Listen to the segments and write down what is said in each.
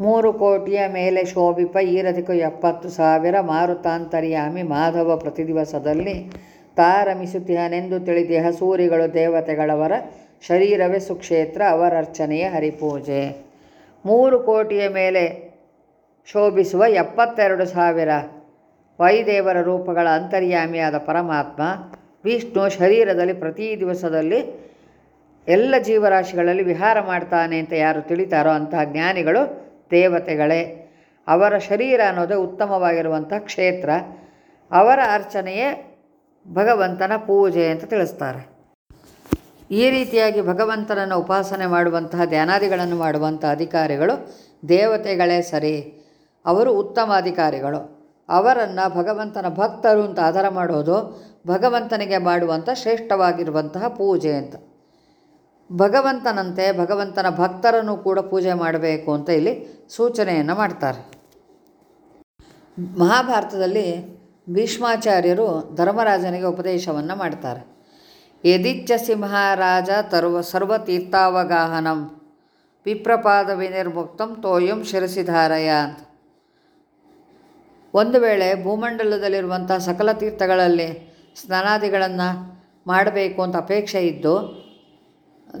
ಮೂರು ಕೋಟಿಯ ಮೇಲೆ ಶೋಭಿಪ ಈರಧಿಕ ಎಪ್ಪತ್ತು ಸಾವಿರ ಮಾರುತಾಂತರ್ಯಾಮಿ ಮಾಧವ ಪ್ರತಿದಿವಸದಲ್ಲಿ ತಾರಮಿಸುತ್ತಿಹನೆಂದು ತಿಳಿದಿಹ ಸೂರಿಗಳು ದೇವತೆಗಳವರ ಶರೀರವೇ ಸುಕ್ಷೇತ್ರ ಅವರರ್ಚನೆಯ ಹರಿಪೂಜೆ. ಮೂರು ಕೋಟಿಯ ಮೇಲೆ ಶೋಭಿಸುವ ಎಪ್ಪತ್ತೆರಡು ಸಾವಿರ ವೈದೇವರ ರೂಪಗಳ ಅಂತರ್ಯಾಮಿಯಾದ ಪರಮಾತ್ಮ, ವಿಷ್ಣು ಶರೀರದಲ್ಲಿ ಪ್ರತಿ ದಿವಸದಲ್ಲಿ ಎಲ್ಲ ಜೀವರಾಶಿಗಳಲ್ಲಿ ವಿಹಾರ ಮಾಡ್ತಾನೆ ಅಂತ ಯಾರು ತಿಳಿತಾರೋ ಅಂತಹ ಜ್ಞಾನಿಗಳು ದೇವತೆಗಳೇ, ಅವರ ಶರೀರ ಅನ್ನೋದೇ ಉತ್ತಮವಾಗಿರುವಂಥ ಕ್ಷೇತ್ರ. ಅವರ ಅರ್ಚನೆಯೇ ಭಗವಂತನ ಪೂಜೆ ಅಂತ ತಿಳಿಸ್ತಾರೆ. ಈ ರೀತಿಯಾಗಿ ಭಗವಂತನನ್ನು ಉಪಾಸನೆ ಮಾಡುವಂತಹ ಧ್ಯಾನಾದಿಗಳನ್ನು ಮಾಡುವಂಥ ಅಧಿಕಾರಿಗಳು ದೇವತೆಗಳೇ ಸರಿ. ಅವರು ಉತ್ತಮ ಅಧಿಕಾರಿಗಳು. ಅವರನ್ನು ಭಗವಂತನ ಭಕ್ತರು ಅಂತ ಆಧಾರ ಮಾಡೋದು ಭಗವಂತನಿಗೆ ಮಾಡುವಂಥ ಶ್ರೇಷ್ಠವಾಗಿರುವಂತಹ ಪೂಜೆ ಅಂತ. ಭಗವಂತನಂತೆ ಭಗವಂತನ ಭಕ್ತರನ್ನು ಕೂಡ ಪೂಜೆ ಮಾಡಬೇಕು ಅಂತ ಇಲ್ಲಿ ಸೂಚನೆಯನ್ನು ಮಾಡ್ತಾರೆ. ಮಹಾಭಾರತದಲ್ಲಿ ಭೀಷ್ಮಾಚಾರ್ಯರು ಧರ್ಮರಾಜನಿಗೆ ಉಪದೇಶವನ್ನು ಮಾಡ್ತಾರೆ. ಯದಿಚ್ಛಸಿ ಮಹಾರಾಜ ತರ್ವ ಸರ್ವತೀರ್ಥಾವಗಾಹನಂ, ವಿಪ್ರಪಾದ ವಿನಿರ್ಮುಕ್ತಂ ತೋಯಂ ಶಿರಸಿಧಾರಯ ಅಂತ. ಒಂದು ವೇಳೆ ಭೂಮಂಡಲದಲ್ಲಿರುವಂಥ ಸಕಲ ತೀರ್ಥಗಳಲ್ಲಿ ಸ್ನಾನಾದಿಗಳನ್ನು ಮಾಡಬೇಕು ಅಂತ ಅಪೇಕ್ಷೆ ಇದ್ದು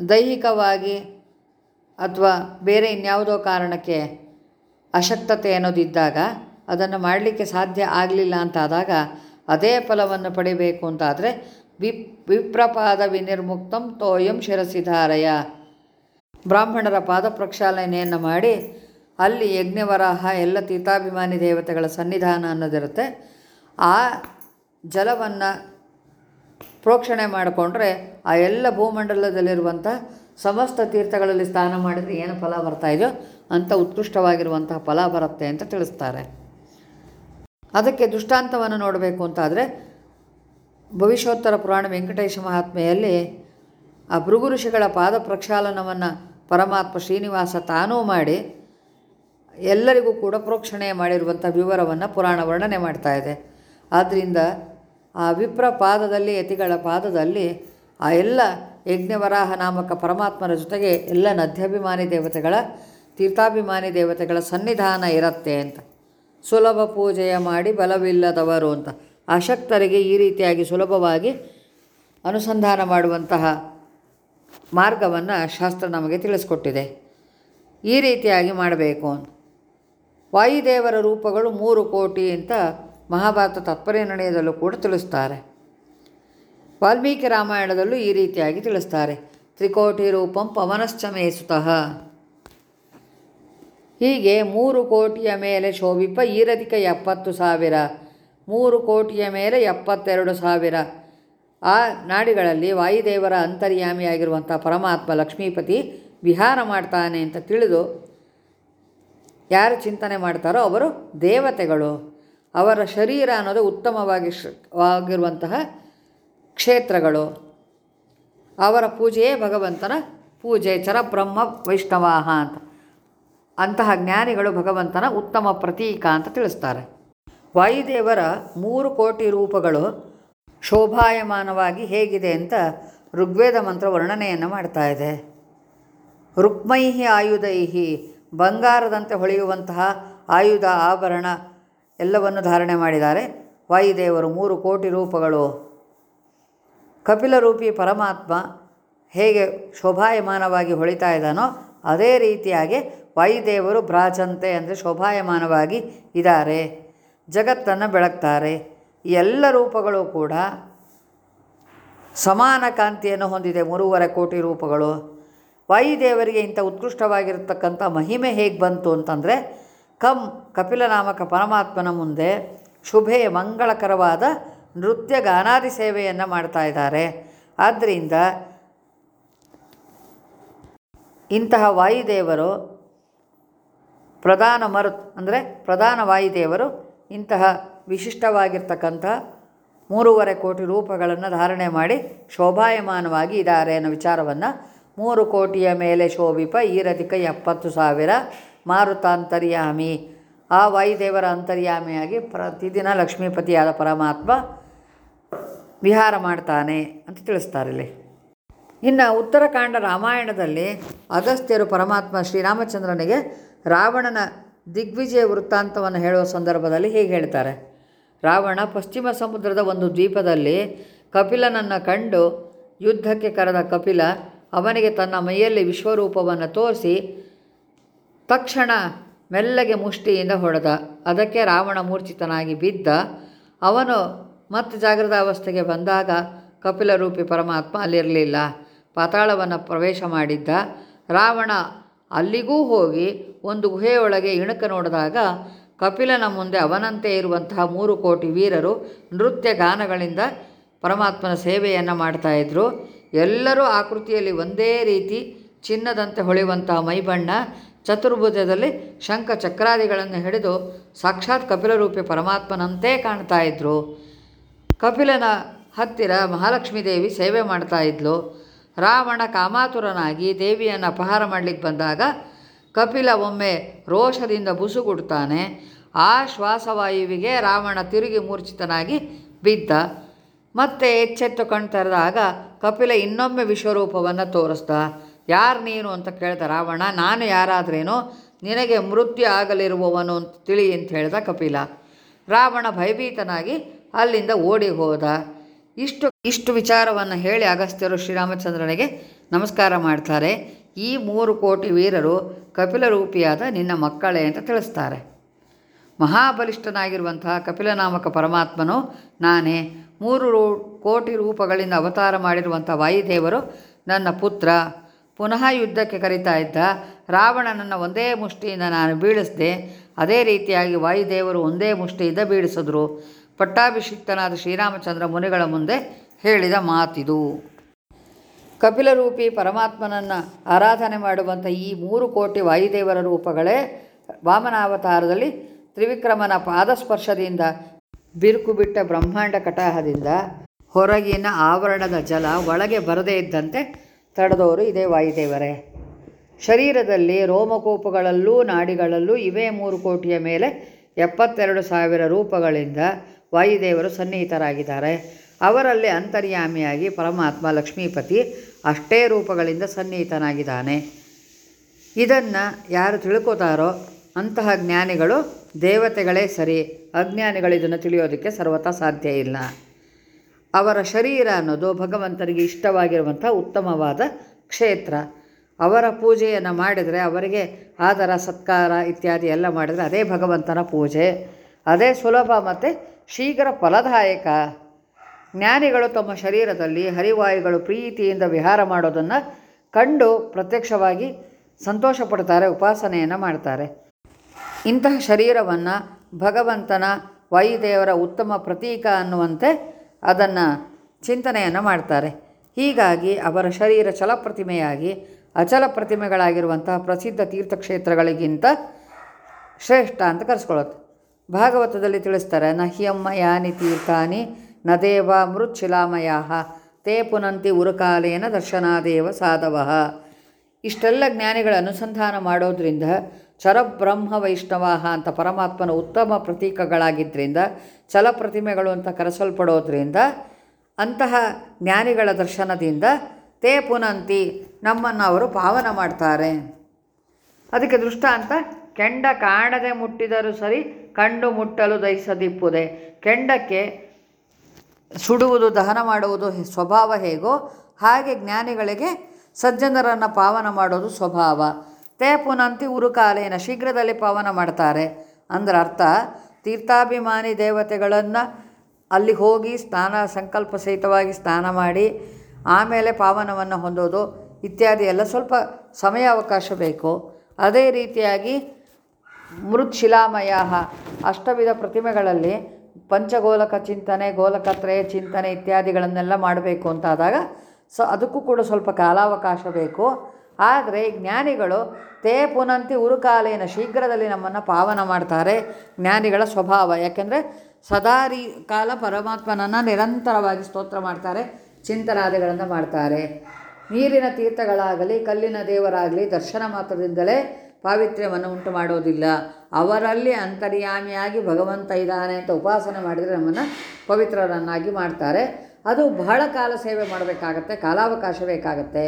ದೈಹಿಕವಾಗಿ ಅಥವಾ ಬೇರೆ ಇನ್ಯಾವುದೋ ಕಾರಣಕ್ಕೆ ಅಶಕ್ತತೆ ಅನ್ನೋದಿದ್ದಾಗ ಅದನ್ನು ಮಾಡಲಿಕ್ಕೆ ಸಾಧ್ಯ ಆಗಲಿಲ್ಲ ಅಂತಾದಾಗ ಅದೇ ಫಲವನ್ನು ಪಡಿಬೇಕು ಅಂತಾದರೆ ವಿಪ್, ವಿಪ್ರಪಾದ ವಿನಿರ್ಮುಕ್ತಂ ತೋಯಂ ಶಿರಸಿಧಾರಯ. ಬ್ರಾಹ್ಮಣರ ಪಾದ ಪ್ರಕ್ಷಾಲನೆಯನ್ನು ಮಾಡಿ ಅಲ್ಲಿ ಯಜ್ಞವರಾಹ ಎಲ್ಲ ತೀರ್ಥಾಭಿಮಾನಿ ದೇವತೆಗಳ ಸನ್ನಿಧಾನ ಅನ್ನೋದಿರುತ್ತೆ. ಆ ಜಲವನ್ನು ಪ್ರೋಕ್ಷಣೆ ಮಾಡಿಕೊಂಡ್ರೆ ಆ ಎಲ್ಲ ಭೂಮಂಡಲದಲ್ಲಿರುವಂಥ ಸಮಸ್ತ ತೀರ್ಥಗಳಲ್ಲಿ ಸ್ನಾನ ಮಾಡಿದರೆ ಏನು ಫಲ ಬರ್ತಾ ಇದೆಯೋ ಅಂಥ ಉತ್ಕೃಷ್ಟವಾಗಿರುವಂತಹ ಫಲ ಬರುತ್ತೆ ಅಂತ ತಿಳಿಸ್ತಾರೆ. ಅದಕ್ಕೆ ದುಷ್ಟಾಂತವನ್ನು ನೋಡಬೇಕು ಅಂತಾದರೆ ಭವಿಷ್ಯೋತ್ತರ ಪುರಾಣ ವೆಂಕಟೇಶ ಮಹಾತ್ಮೆಯಲ್ಲಿ ಆ ಭೃಗು ಋಷಿಗಳ ಪಾದ ಪ್ರಕ್ಷಾಲನವನ್ನು ಪರಮಾತ್ಮ ಶ್ರೀನಿವಾಸ ತಾನೂ ಮಾಡಿ ಎಲ್ಲರಿಗೂ ಕೂಡ ಪ್ರೋಕ್ಷಣೆ ಮಾಡಿರುವಂಥ ವಿವರವನ್ನು ಪುರಾಣ ವರ್ಣನೆ ಮಾಡ್ತಾ ಇದೆ. ಆದ್ದರಿಂದ ಆ ವಿಪ್ರ ಪಾದದಲ್ಲಿ ಯತಿಗಳ ಪಾದದಲ್ಲಿ ಆ ಎಲ್ಲ ಯಜ್ಞವರಾಹ ನಾಮಕ ಪರಮಾತ್ಮನ ಜೊತೆಗೆ ಎಲ್ಲ ನದ್ಯಾಭಿಮಾನಿ ದೇವತೆಗಳ, ತೀರ್ಥಾಭಿಮಾನಿ ದೇವತೆಗಳ ಸನ್ನಿಧಾನ ಇರುತ್ತೆ ಅಂತ. ಸುಲಭ ಪೂಜೆಯ ಮಾಡಿ ಬಲವಿಲ್ಲದವರು ಅಂತ. ಅಶಕ್ತರಿಗೆ ಈ ರೀತಿಯಾಗಿ ಸುಲಭವಾಗಿ ಅನುಸಂಧಾನ ಮಾಡುವಂತಹ ಮಾರ್ಗವನ್ನು ಶಾಸ್ತ್ರ ನಮಗೆ ತಿಳಿಸ್ಕೊಟ್ಟಿದೆ. ಈ ರೀತಿಯಾಗಿ ಮಾಡಬೇಕು ಅಂತ. ವಾಯುದೇವರ ರೂಪಗಳು ಮೂರು ಕೋಟಿ ಅಂತ ಮಹಾಭಾರತ ತಾತ್ಪರ್ಯ ನಿರ್ಣಯದಲ್ಲೂ ಕೂಡ ತಿಳಿಸ್ತಾರೆ. ವಾಲ್ಮೀಕಿ ರಾಮಾಯಣದಲ್ಲೂ ಈ ರೀತಿಯಾಗಿ ತಿಳಿಸ್ತಾರೆ. ತ್ರಿಕೋಟಿ ರೂಪಂ ಪವನಶ್ಚಮೇ ಸುತಃ. ಹೀಗೆ ಮೂರು ಕೋಟಿಯ ಮೇಲೆ ಶೋಭಿಪ ಈರಧಿಕ ಎಪ್ಪತ್ತು ಸಾವಿರ, ಮೂರು ಕೋಟಿಯ ಮೇಲೆ ಎಪ್ಪತ್ತೆರಡು ಸಾವಿರ. ಆ ನಾಡಿಗಳಲ್ಲಿ ವಾಯುದೇವರ ಅಂತರ್ಯಾಮಿಯಾಗಿರುವಂಥ ಪರಮಾತ್ಮ ಲಕ್ಷ್ಮೀಪತಿ ವಿಹಾರ ಮಾಡ್ತಾನೆ ಅಂತ ತಿಳಿದು ಯಾರು ಚಿಂತನೆ ಮಾಡ್ತಾರೋ ಅವರು ದೇವತೆಗಳು. ಅವರ ಶರೀರ ಅನ್ನೋದು ಉತ್ತಮವಾಗಿ ವಾಗಿರುವಂತಹ ಕ್ಷೇತ್ರಗಳು. ಅವರ ಪೂಜೆಯೇ ಭಗವಂತನ ಪೂಜೆ. ಚರಬ್ರಹ್ಮ ವೈಷ್ಣವಾಹ ಅಂತ. ಅಂತಹ ಜ್ಞಾನಿಗಳು ಭಗವಂತನ ಉತ್ತಮ ಪ್ರತೀಕ ಅಂತ ತಿಳಿಸ್ತಾರೆ. ವಾಯುದೇವರ ಮೂರು ಕೋಟಿ ರೂಪಗಳು ಶೋಭಾಯಮಾನವಾಗಿ ಹೇಗಿದೆ ಅಂತ ಋಗ್ವೇದ ಮಂತ್ರ ವರ್ಣನೆಯನ್ನು ಮಾಡ್ತಾ ಇದೆ. ರುಕ್ಮೈಹಿ ಆಯುಧೈಹಿ, ಬಂಗಾರದಂತೆ ಹೊಳೆಯುವಂತಹ ಆಯುಧ ಆಭರಣ ಎಲ್ಲವನ್ನು ಧಾರಣೆ ಮಾಡಿದ್ದಾರೆ. ವಾಯುದೇವರು ಮೂರು ಕೋಟಿ ರೂಪಗಳು. ಕಪಿಲರೂಪಿ ಪರಮಾತ್ಮ ಹೇಗೆ ಶೋಭಾಯಮಾನವಾಗಿ ಹೊಳಿತಾ ಇದ್ದಾನೋ ಅದೇ ರೀತಿಯಾಗಿ ವಾಯುದೇವರು ಭ್ರಾಜಂತೆ ಅಂದರೆ ಶೋಭಾಯಮಾನವಾಗಿ ಇದ್ದಾರೆ. ಜಗತ್ತನ್ನು ಬೆಳಗ್ತಾರೆ. ಎಲ್ಲ ರೂಪಗಳು ಕೂಡ ಸಮಾನ ಕಾಂತಿಯನ್ನು ಹೊಂದಿದೆ. ಮೂರುವರೆ ಕೋಟಿ ರೂಪಗಳು. ವಾಯುದೇವರಿಗೆ ಇಂಥ ಉತ್ಕೃಷ್ಟವಾಗಿರತಕ್ಕಂಥ ಮಹಿಮೆ ಹೇಗೆ ಬಂತು ಅಂತಂದರೆ ಕಂ ಕಪಿಲನಾಮಕ ಪರಮಾತ್ಮನ ಮುಂದೆ ಶುಭೆಯ ಮಂಗಳಕರವಾದ ನೃತ್ಯ ಗಾನಾದಿ ಸೇವೆಯನ್ನು ಮಾಡ್ತಾ ಇದ್ದಾರೆ. ಆದ್ದರಿಂದ ಇಂತಹ ವಾಯುದೇವರು ಪ್ರಧಾನ ಮರುತ್ ಅಂದರೆ ಪ್ರಧಾನ ವಾಯುದೇವರು ಇಂತಹ ವಿಶಿಷ್ಟವಾಗಿರ್ತಕ್ಕಂಥ ಮೂರುವರೆ ಕೋಟಿ ರೂಪಗಳನ್ನು ಧಾರಣೆ ಮಾಡಿ ಶೋಭಾಯಮಾನವಾಗಿ ಇದ್ದಾರೆ ಅನ್ನೋ ವಿಚಾರವನ್ನು ಮೂರು ಕೋಟಿಯ ಮೇಲೆ ಶೋಭಿಪ ಈರಧಿಕ ಎಪ್ಪತ್ತು ಸಾವಿರ ಮಾರುತಾಂತರ್ಯಾಮಿ. ಆ ವಾಯುದೇವರ ಅಂತರ್ಯಾಮಿಯಾಗಿ ಪ್ರತಿದಿನ ಲಕ್ಷ್ಮೀಪತಿಯಾದ ಪರಮಾತ್ಮ ವಿಹಾರ ಮಾಡ್ತಾನೆ ಅಂತ ತಿಳಿಸ್ತಾರೆ ಇಲ್ಲಿ. ಇನ್ನು ಉತ್ತರಕಾಂಡ ರಾಮಾಯಣದಲ್ಲಿ ಅಗಸ್ತ್ಯರು ಪರಮಾತ್ಮ ಶ್ರೀರಾಮಚಂದ್ರನಿಗೆ ರಾವಣನ ದಿಗ್ವಿಜಯ ವೃತ್ತಾಂತವನ್ನು ಹೇಳುವ ಸಂದರ್ಭದಲ್ಲಿ ಹೀಗೆ ಹೇಳ್ತಾರೆ. ರಾವಣ ಪಶ್ಚಿಮ ಸಮುದ್ರದ ಒಂದು ದ್ವೀಪದಲ್ಲಿ ಕಪಿಲನನ್ನು ಕಂಡು ಯುದ್ಧಕ್ಕೆ ಕರೆದ ಕಪಿಲ ಅವನಿಗೆ ತನ್ನ ಮೈಯಲ್ಲಿ ವಿಶ್ವರೂಪವನ್ನು ತೋರಿಸಿ ತಕ್ಷಣ ಮೆಲ್ಲಗೆ ಮುಷ್ಟಿಯಿಂದ ಹೊಡೆದ. ಅದಕ್ಕೆ ರಾವಣ ಮೂರ್ಛಿತನಾಗಿ ಬಿದ್ದ. ಅವನು ಮತ್ತೆ ಜಾಗೃತ ಅವಸ್ಥೆಗೆ ಬಂದಾಗ ಕಪಿಲರೂಪಿ ಪರಮಾತ್ಮ ಅಲ್ಲಿರಲಿಲ್ಲ. ಪಾತಾಳವನ್ನು ಪ್ರವೇಶ ಮಾಡಿದ್ದ. ರಾವಣ ಅಲ್ಲಿಗೂ ಹೋಗಿ ಒಂದು ಗುಹೆಯೊಳಗೆ ಇಣುಕ ನೋಡಿದಾಗ ಕಪಿಲನ ಮುಂದೆ ಅವನಂತೆ ಇರುವಂತಹ ಮೂರು ಕೋಟಿ ವೀರರು ನೃತ್ಯ ಗಾನಗಳಿಂದ ಪರಮಾತ್ಮನ ಸೇವೆಯನ್ನು ಮಾಡ್ತಾಯಿದ್ರು ಎಲ್ಲರೂ ಆಕೃತಿಯಲ್ಲಿ ಒಂದೇ ರೀತಿ ಚಿನ್ನದಂತೆ ಹೊಳೆಯುವಂತಹ ಮೈಬಣ್ಣ ಚತುರ್ಭುಜದಲ್ಲಿ ಶಂಖ ಚಕ್ರಾದಿಗಳನ್ನು ಹಿಡಿದು ಸಾಕ್ಷಾತ್ ಕಪಿಲರೂಪಿ ಪರಮಾತ್ಮನಂತೆ ಕಾಣ್ತಾ ಇದ್ರು. ಕಪಿಲನ ಹತ್ತಿರ ಮಹಾಲಕ್ಷ್ಮೀ ದೇವಿ ಸೇವೆ ಮಾಡ್ತಾ ಇದ್ಲು. ರಾವಣ ಕಾಮಾತುರನಾಗಿ ದೇವಿಯನ್ನು ಅಪಹಾರ ಮಾಡಲಿಕ್ಕೆ ಬಂದಾಗ ಕಪಿಲ ಒಮ್ಮೆ ರೋಷದಿಂದ ಬುಸುಗುಡ್ತಾನೆ. ಆ ಶ್ವಾಸವಾಯುವಿಗೆ ರಾವಣ ತಿರುಗಿ ಮೂರ್ಛಿತನಾಗಿ ಬಿದ್ದ. ಮತ್ತೆ ಎಚ್ಚೆತ್ತು ಕಣ್ತರೆದಾಗ ಕಪಿಲ ಇನ್ನೊಮ್ಮೆ ವಿಶ್ವರೂಪವನ್ನು ತೋರಿಸ್ದ. ಯಾರು ನೀನು ಅಂತ ಕೇಳಿದ ರಾವಣ, ನಾನು ಯಾರಾದ್ರೇನೋ ನಿನಗೆ ಮೃತ್ಯು ಆಗಲಿರುವವನು ಅಂತ ತಿಳಿ ಅಂತ ಹೇಳಿದ ಕಪಿಲ. ರಾವಣ ಭಯಭೀತನಾಗಿ ಅಲ್ಲಿಂದ ಓಡಿ ಹೋದ. ಇಷ್ಟು ಇಷ್ಟು ವಿಚಾರವನ್ನು ಹೇಳಿ ಅಗಸ್ತ್ಯರು ಶ್ರೀರಾಮಚಂದ್ರನಿಗೆ ನಮಸ್ಕಾರ ಮಾಡ್ತಾರೆ. ಈ ಮೂರು ಕೋಟಿ ವೀರರು ಕಪಿಲ ರೂಪಿಯಾದ ನಿನ್ನ ಮಕ್ಕಳೇ ಅಂತ ತಿಳಿಸ್ತಾರೆ. ಮಹಾಬಲಿಷ್ಠನಾಗಿರುವಂತಹ ಕಪಿಲನಾಮಕ ಪರಮಾತ್ಮನು ನಾನೇ. ಮೂರು ಕೋಟಿ ರೂಪಗಳಿಂದ ಅವತಾರ ಮಾಡಿರುವಂಥ ವಾಯುದೇವರು ನನ್ನ ಪುತ್ರ. ಪುನಃ ಯುದ್ಧಕ್ಕೆ ಕರೀತಾ ಇದ್ದ ರಾವಣನನ್ನು ಒಂದೇ ಮುಷ್ಟಿಯಿಂದ ನಾನು ಬೀಳಿಸಿದೆ. ಅದೇ ರೀತಿಯಾಗಿ ವಾಯುದೇವರು ಒಂದೇ ಮುಷ್ಟಿಯಿಂದ ಬೀಳಿಸಿದ್ರು. ಪಟ್ಟಾಭಿಷಿಕ್ತನಾದ ಶ್ರೀರಾಮಚಂದ್ರ ಮುನಿಗಳ ಮುಂದೆ ಹೇಳಿದ ಮಾತಿದು. ಕಪಿಲರೂಪಿ ಪರಮಾತ್ಮನನ್ನು ಆರಾಧನೆ ಮಾಡುವಂಥ ಈ ಮೂರು ಕೋಟಿ ವಾಯುದೇವರ ರೂಪಗಳೇ ವಾಮನಾವತಾರದಲ್ಲಿ ತ್ರಿವಿಕ್ರಮನ ಪಾದಸ್ಪರ್ಶದಿಂದ ಬಿರುಕು ಬಿಟ್ಟ ಬ್ರಹ್ಮಾಂಡ ಕಟಾಹದಿಂದ ಹೊರಗಿನ ಆವರಣದ ಜಲ ಒಳಗೆ ಬರದೇ ಇದ್ದಂತೆ ತಡೆದವರು ಇದೇ ವಾಯುದೇವರೇ. ಶರೀರದಲ್ಲಿ ರೋಮಕೋಪಗಳಲ್ಲೂ ನಾಡಿಗಳಲ್ಲೂ ಇವೇ ಮೂರು ಕೋಟಿಯ ಮೇಲೆ ಎಪ್ಪತ್ತೆರಡು ಸಾವಿರ ರೂಪಗಳಿಂದ ವಾಯುದೇವರು ಸನ್ನಿಹಿತರಾಗಿದ್ದಾರೆ. ಅವರಲ್ಲಿ ಅಂತರ್ಯಾಮಿಯಾಗಿ ಪರಮಾತ್ಮ ಲಕ್ಷ್ಮೀಪತಿ ಅಷ್ಟೇ ರೂಪಗಳಿಂದ ಸನ್ನಿಹಿತನಾಗಿದ್ದಾನೆ. ಇದನ್ನು ಯಾರು ತಿಳ್ಕೋತಾರೋ ಅಂತಹ ಜ್ಞಾನಿಗಳು ದೇವತೆಗಳೇ ಸರಿ. ಅಜ್ಞಾನಿಗಳು ಇದನ್ನು ತಿಳಿಯೋದಕ್ಕೆ ಸರ್ವತಾ ಸಾಧ್ಯ ಇಲ್ಲ. ಅವರ ಶರೀರ ಅನ್ನೋದು ಭಗವಂತನಿಗೆ ಇಷ್ಟವಾಗಿರುವಂಥ ಉತ್ತಮವಾದ ಕ್ಷೇತ್ರ. ಅವರ ಪೂಜೆಯನ್ನು ಮಾಡಿದರೆ ಅವರಿಗೆ ಆದರ, ಸತ್ಕಾರ ಇತ್ಯಾದಿ ಎಲ್ಲ ಮಾಡಿದರೆ ಅದೇ ಭಗವಂತನ ಪೂಜೆ. ಅದೇ ಸುಲಭ ಮತ್ತು ಶೀಘ್ರ ಫಲದಾಯಕ. ಜ್ಞಾನಿಗಳು ತಮ್ಮ ಶರೀರದಲ್ಲಿ ಹರಿವಾಯುಗಳು ಪ್ರೀತಿಯಿಂದ ವಿಹಾರ ಮಾಡೋದನ್ನು ಕಂಡು ಪ್ರತ್ಯಕ್ಷವಾಗಿ ಸಂತೋಷ ಪಡ್ತಾರೆ, ಉಪಾಸನೆಯನ್ನು ಮಾಡ್ತಾರೆ. ಇಂತಹ ಶರೀರವನ್ನು ಭಗವಂತನ ವಾಯುದೇವರ ಉತ್ತಮ ಪ್ರತೀಕ ಅನ್ನುವಂತೆ ಅದನ್ನು ಚಿಂತನೆಯನ್ನು ಮಾಡ್ತಾರೆ. ಹೀಗಾಗಿ ಅವರ ಶರೀರ ಚಲಪ್ರತಿಮೆಯಾಗಿ ಅಚಲ ಪ್ರತಿಮೆಗಳಾಗಿರುವಂತಹ ಪ್ರಸಿದ್ಧ ತೀರ್ಥಕ್ಷೇತ್ರಗಳಿಗಿಂತ ಶ್ರೇಷ್ಠ ಅಂತ ಕರೆಸ್ಕೊಳ್ಳುತ್ತೆ. ಭಾಗವತದಲ್ಲಿ ತಿಳಿಸ್ತಾರೆ, ನ ಹ್ಯಮ್ಮ ಯಾನಿ ತೀರ್ಥಾನಿ, ನ ದೇವ ಮೃಚ್ಛಿಲಾಮಯ ತೇ ಪುನಂತಿ ಉರುಕಾಲೇನ ದರ್ಶನಾದೇವ ಸಾಧವ. ಇಷ್ಟೆಲ್ಲ ಜ್ಞಾನಿಗಳ ಅನುಸಂಧಾನ ಮಾಡೋದ್ರಿಂದ ಚರಬ್ರಹ್ಮ ವೈಷ್ಣವಾಹ ಅಂತ ಪರಮಾತ್ಮನ ಉತ್ತಮ ಪ್ರತೀಕಗಳಾಗಿದ್ದರಿಂದ ಚಲಪ್ರತಿಮೆಗಳು ಅಂತ ಕರೆಸಲ್ಪಡೋದ್ರಿಂದ ಅಂತಹ ಜ್ಞಾನಿಗಳ ದರ್ಶನದಿಂದ ತೇ ಪುನಂತಿ ನಮ್ಮನ್ನು ಅವರು ಪಾವನ ಮಾಡ್ತಾರೆ. ಅದಕ್ಕೆ ದೃಷ್ಟಾಂತ ಕೆಂಡ ಕಾಣದೆ ಮುಟ್ಟಿದರೂ ಸರಿ ಕಂಡು ಮುಟ್ಟಲು ದಹಿಸದಿಪ್ಪುದೆ. ಕೆಂಡಕ್ಕೆ ಸುಡುವುದು, ದಹನ ಮಾಡುವುದು ಸ್ವಭಾವ ಹೇಗೋ ಹಾಗೆ ಜ್ಞಾನಿಗಳಿಗೆ ಸಜ್ಜನರನ್ನು ಪಾವನ ಮಾಡೋದು ಸ್ವಭಾವ. ತೇ ಪುನಂತಿ ಉರುಕಾಲೇನ ಶೀಘ್ರದಲ್ಲಿ ಪಾವನ ಮಾಡ್ತಾರೆ. ಅಂದ್ರೆ ಅರ್ಥ ತೀರ್ಥಾಭಿಮಾನಿ ದೇವತೆಗಳನ್ನು ಅಲ್ಲಿ ಹೋಗಿ ಸ್ನಾನ ಸಂಕಲ್ಪ ಸಹಿತವಾಗಿ ಸ್ನಾನ ಮಾಡಿ, ಆಮೇಲೆ ಪಾವನವನ್ನು ಹೊಂದೋದು ಇತ್ಯಾದಿ ಎಲ್ಲ ಸ್ವಲ್ಪ ಸಮಯ ಅವಕಾಶ ಬೇಕು. ಅದೇ ರೀತಿಯಾಗಿ ಮೃತ್ಶಿಲಾಮಯ ಅಷ್ಟವಿಧ ಪ್ರತಿಮೆಗಳಲ್ಲಿ ಪಂಚಗೋಲಕ ಚಿಂತನೆ, ಗೋಲಕತ್ರಯ ಚಿಂತನೆ ಇತ್ಯಾದಿಗಳನ್ನೆಲ್ಲ ಮಾಡಬೇಕು ಅಂತಾದಾಗ ಸೊ ಅದಕ್ಕೂ ಕೂಡ ಸ್ವಲ್ಪ ಕಾಲಾವಕಾಶ ಬೇಕು. ಆದರೆ ಜ್ಞಾನಿಗಳು ತೇ ಪುನಂತಿ ಉರುಕಾಲೇನ ಶೀಘ್ರದಲ್ಲಿ ನಮ್ಮನ್ನು ಪಾವನ ಮಾಡ್ತಾರೆ ಜ್ಞಾನಿಗಳ ಸ್ವಭಾವ. ಯಾಕೆಂದರೆ ಸದಾ ರೀ ಕಾಲ ಪರಮಾತ್ಮನನ್ನು ನಿರಂತರವಾಗಿ ಸ್ತೋತ್ರ ಮಾಡ್ತಾರೆ, ಚಿಂತನಾದಿಗಳನ್ನು ಮಾಡ್ತಾರೆ. ನೀರಿನ ತೀರ್ಥಗಳಾಗಲಿ, ಕಲ್ಲಿನ ದೇವರಾಗಲಿ ದರ್ಶನ ಮಾತ್ರದಿಂದಲೇ ಪಾವಿತ್ರ್ಯವನ್ನು ಉಂಟು ಮಾಡೋದಿಲ್ಲ. ಅವರಲ್ಲಿ ಅಂತರ್ಯಾಮಿಯಾಗಿ ಭಗವಂತ ಇದ್ದಾನೆ ಅಂತ ಉಪಾಸನೆ ಮಾಡಿದರೆ ನಮ್ಮನ್ನು ಪವಿತ್ರರನ್ನಾಗಿ ಮಾಡ್ತಾರೆ. ಅದು ಬಹಳ ಕಾಲ ಸೇವೆ ಮಾಡಬೇಕಾಗತ್ತೆ, ಕಾಲಾವಕಾಶ ಬೇಕಾಗತ್ತೆ.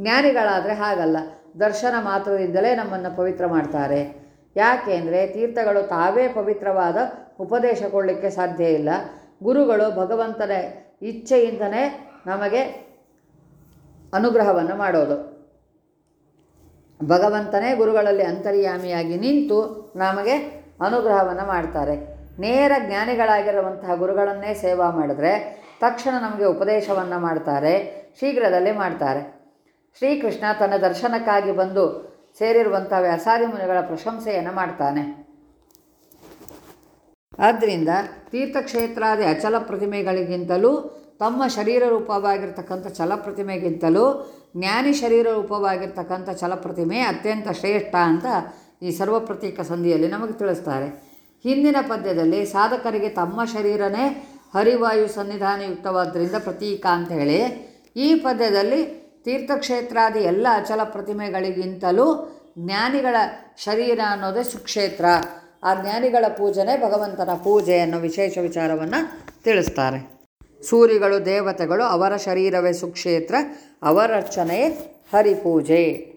ಜ್ಞಾನಿಗಳಾದರೆ ಹಾಗಲ್ಲ. ದರ್ಶನ ಮಾತ್ರದಿಂದಲೇ ನಮ್ಮನ್ನು ಪವಿತ್ರ ಮಾಡ್ತಾರೆ. ಯಾಕೆಂದರೆ ತೀರ್ಥಗಳು ತಾವೇ ಪವಿತ್ರವಾದ ಉಪದೇಶ ಕೊಡಲಿಕ್ಕೆ ಸಾಧ್ಯ ಇಲ್ಲ. ಗುರುಗಳು ಭಗವಂತನ ಇಚ್ಛೆಯಿಂದನೇ ನಮಗೆ ಅನುಗ್ರಹವನ್ನು ಮಾಡೋದು. ಭಗವಂತನೇ ಗುರುಗಳಲ್ಲಿ ಅಂತರ್ಯಾಮಿಯಾಗಿ ನಿಂತು ನಮಗೆ ಅನುಗ್ರಹವನ್ನು ಮಾಡ್ತಾರೆ. ನೇರ ಜ್ಞಾನಿಗಳಾಗಿರುವಂತಹ ಗುರುಗಳನ್ನೇ ಸೇವಾ ಮಾಡಿದ್ರೆ ತಕ್ಷಣ ನಮಗೆ ಉಪದೇಶವನ್ನು ಮಾಡ್ತಾರೆ, ಶೀಘ್ರದಲ್ಲೇ ಮಾಡ್ತಾರೆ. ಶ್ರೀಕೃಷ್ಣ ತನ್ನ ದರ್ಶನಕ್ಕಾಗಿ ಬಂದು ಸೇರಿರುವಂಥ ವ್ಯಾಸಾರಿ ಮುನಿಗಳ ಪ್ರಶಂಸೆಯನ್ನು ಮಾಡ್ತಾನೆ. ಆದ್ದರಿಂದ ತೀರ್ಥಕ್ಷೇತ್ರಾದಿ ಅಚಲ ಪ್ರತಿಮೆಗಳಿಗಿಂತಲೂ, ತಮ್ಮ ಶರೀರ ರೂಪವಾಗಿರ್ತಕ್ಕಂಥ ಚಲಪ್ರತಿಮೆಗಿಂತಲೂ ಜ್ಞಾನಿ ಶರೀರ ರೂಪವಾಗಿರ್ತಕ್ಕಂಥ ಚಲಪ್ರತಿಮೆ ಅತ್ಯಂತ ಶ್ರೇಷ್ಠ ಅಂತ ಈ ಸರ್ವಪ್ರತೀಕ ಸಂಧಿಯಲ್ಲಿ ನಮಗೆ ತಿಳಿಸ್ತಾರೆ. ಹಿಂದಿನ ಪದ್ಯದಲ್ಲಿ ಸಾಧಕರಿಗೆ ತಮ್ಮ ಶರೀರನೇ ಹರಿವಾಯು ಸನ್ನಿಧಾನಯುಕ್ತವಾದ್ದರಿಂದ ಪ್ರತೀಕ ಅಂತ ಹೇಳಿ ಈ ಪದ್ಯದಲ್ಲಿ ತೀರ್ಥಕ್ಷೇತ್ರಾದಿ ಎಲ್ಲ ಅಚಲ ಪ್ರತಿಮೆಗಳಿಗಿಂತಲೂ ಜ್ಞಾನಿಗಳ ಶರೀರ ಅನ್ನೋದೇ ಸುಕ್ಷೇತ್ರ. ಆ ಜ್ಞಾನಿಗಳ ಪೂಜನೆ ಭಗವಂತನ ಪೂಜೆ ಅನ್ನೋ ವಿಶೇಷ ವಿಚಾರವನ್ನು ತಿಳಿಸ್ತಾರೆ. ಸೂರಿಗಳು, ದೇವತೆಗಳು ಅವರ ಶರೀರವೇ ಸುಕ್ಷೇತ್ರ ಅವರರ್ಚನೆಯೇ ಹರಿಪೂಜೆ.